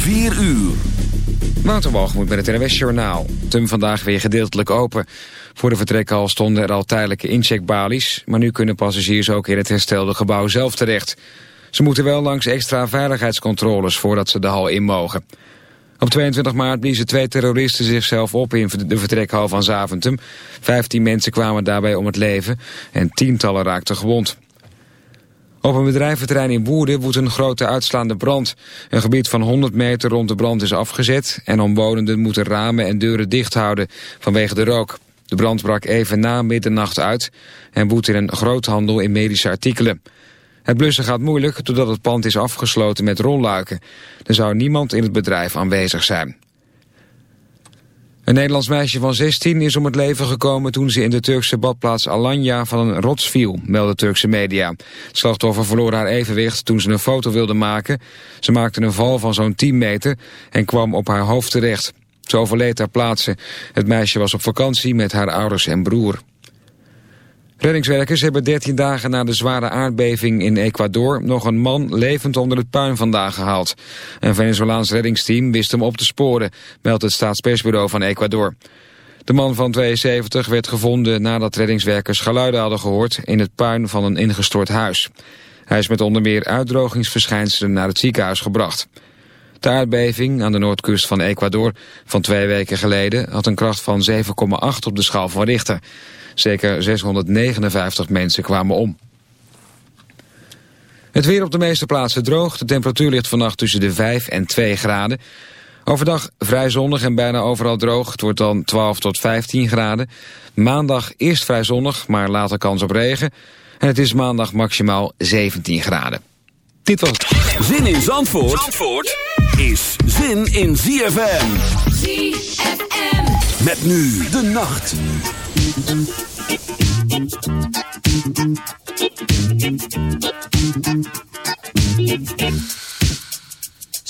4 uur. moet met het NWS Journaal. Tum vandaag weer gedeeltelijk open. Voor de vertrekhal stonden er al tijdelijke incheckbalies... maar nu kunnen passagiers ook in het herstelde gebouw zelf terecht. Ze moeten wel langs extra veiligheidscontroles voordat ze de hal in mogen. Op 22 maart bliezen twee terroristen zichzelf op in de vertrekhal van Zaventem. Vijftien mensen kwamen daarbij om het leven en tientallen raakten gewond. Op een bedrijventerrein in Woerden woedt een grote uitslaande brand. Een gebied van 100 meter rond de brand is afgezet... en omwonenden moeten ramen en deuren dicht houden vanwege de rook. De brand brak even na middernacht uit... en woedt in een groothandel in medische artikelen. Het blussen gaat moeilijk doordat het pand is afgesloten met rolluiken. Er zou niemand in het bedrijf aanwezig zijn. Een Nederlands meisje van 16 is om het leven gekomen toen ze in de Turkse badplaats Alanya van een rots viel, melden Turkse media. Het slachtoffer verloor haar evenwicht toen ze een foto wilde maken. Ze maakte een val van zo'n 10 meter en kwam op haar hoofd terecht. Ze overleed ter plaatse. Het meisje was op vakantie met haar ouders en broer. Reddingswerkers hebben 13 dagen na de zware aardbeving in Ecuador nog een man levend onder het puin vandaan gehaald. Een Venezolaans reddingsteam wist hem op te sporen, meldt het staatspersbureau van Ecuador. De man van 72 werd gevonden nadat reddingswerkers geluiden hadden gehoord in het puin van een ingestort huis. Hij is met onder meer uitdrogingsverschijnselen naar het ziekenhuis gebracht. De aardbeving aan de noordkust van Ecuador van twee weken geleden had een kracht van 7,8 op de schaal van Richter. Zeker 659 mensen kwamen om. Het weer op de meeste plaatsen droog. De temperatuur ligt vannacht tussen de 5 en 2 graden. Overdag vrij zonnig en bijna overal droog. Het wordt dan 12 tot 15 graden. Maandag eerst vrij zonnig, maar later kans op regen. En het is maandag maximaal 17 graden. Dit was het. Zin in Zandvoort, Zandvoort is zin in ZFM. ZFM. Met nu de nacht.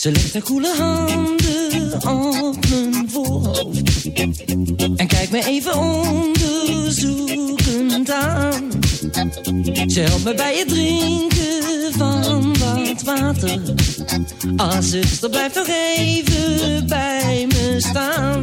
Ze legt haar koele handen op mijn voorhoofd En kijkt me even onderzoekend aan. Ze helpt me bij het drinken van wat water. Ah, zuster, blijf nog even bij me staan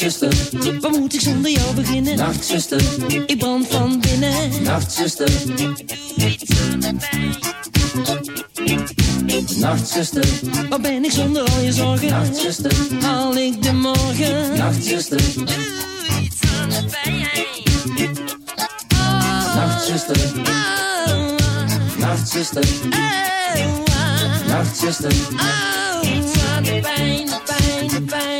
Nachtzuster, wat moet ik zonder jou beginnen? Nachtzuster, ik brand van binnen. Nachtzuster, Nachtzuster, waar ben ik zonder al je zorgen? Nachtzuster, haal ik de morgen? Nachtzuster, doe iets Nachtzuster, de pijn. Nachtzuster, Nachtzuster, Nachtzuster, iets van de pijn, pijn, de pijn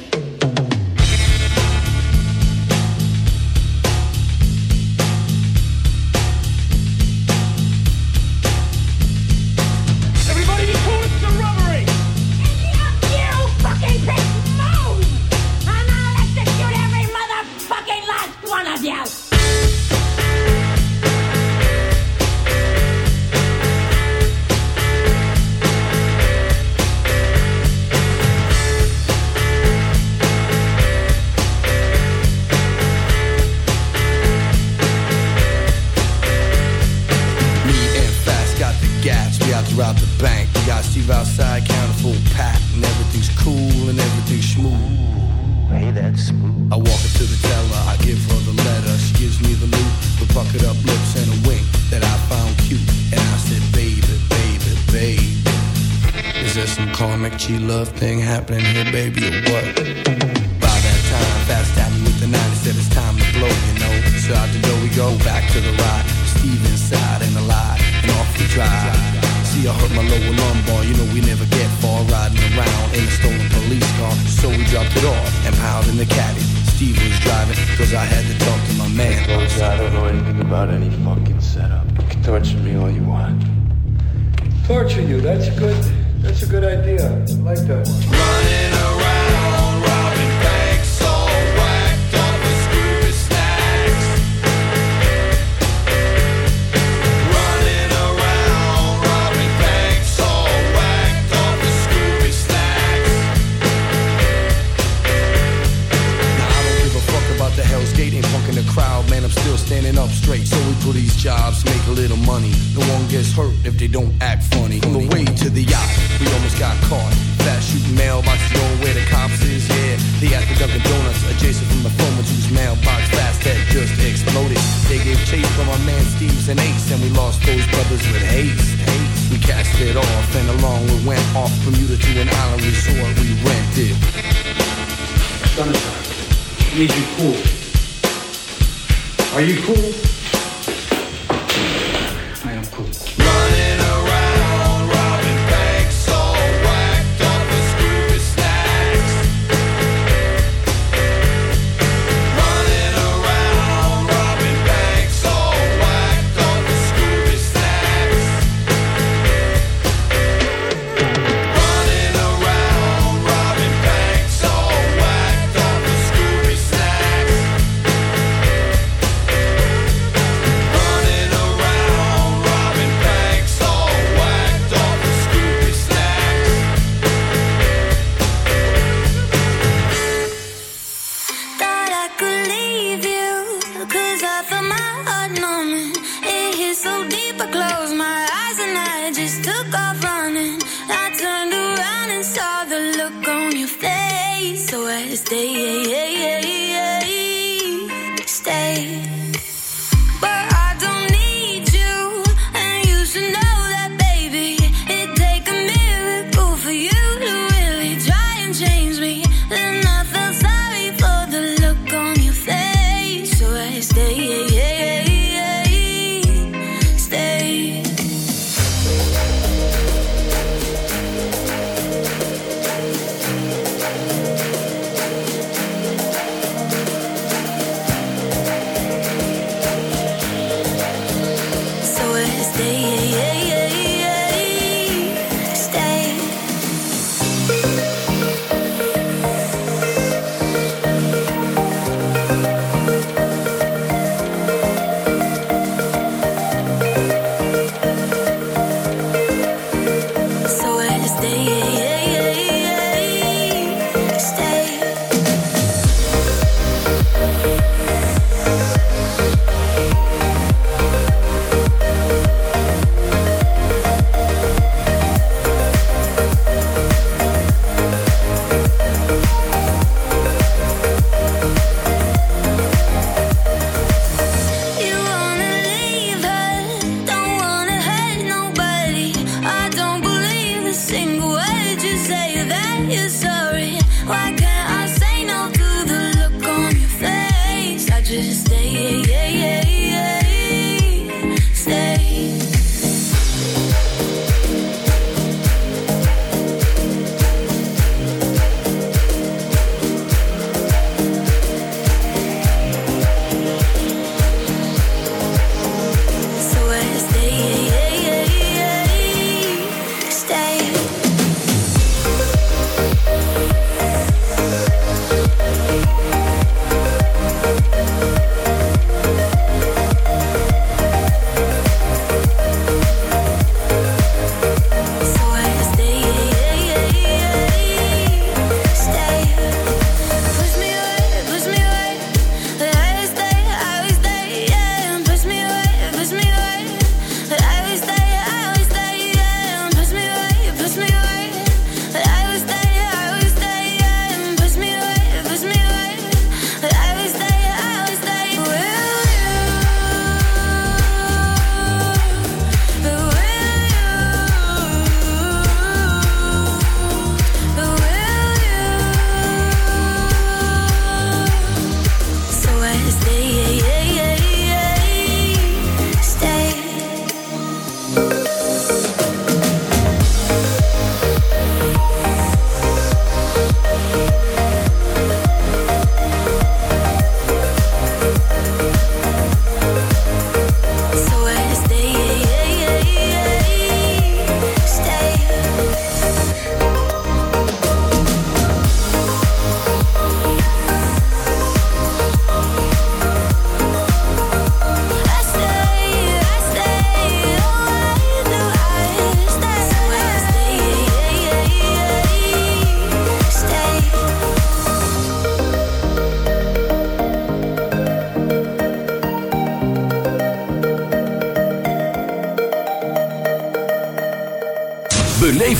Happening here, baby,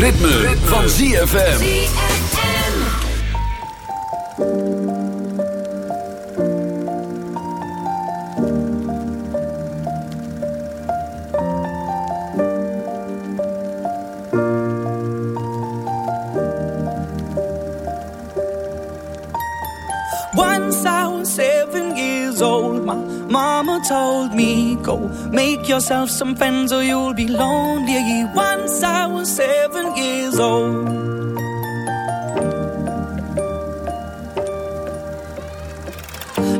Het ritme, van ZFM. Once I was seven years old, my mama told me, Go make yourself some friends or you'll be lonely.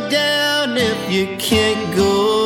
down if you can't go.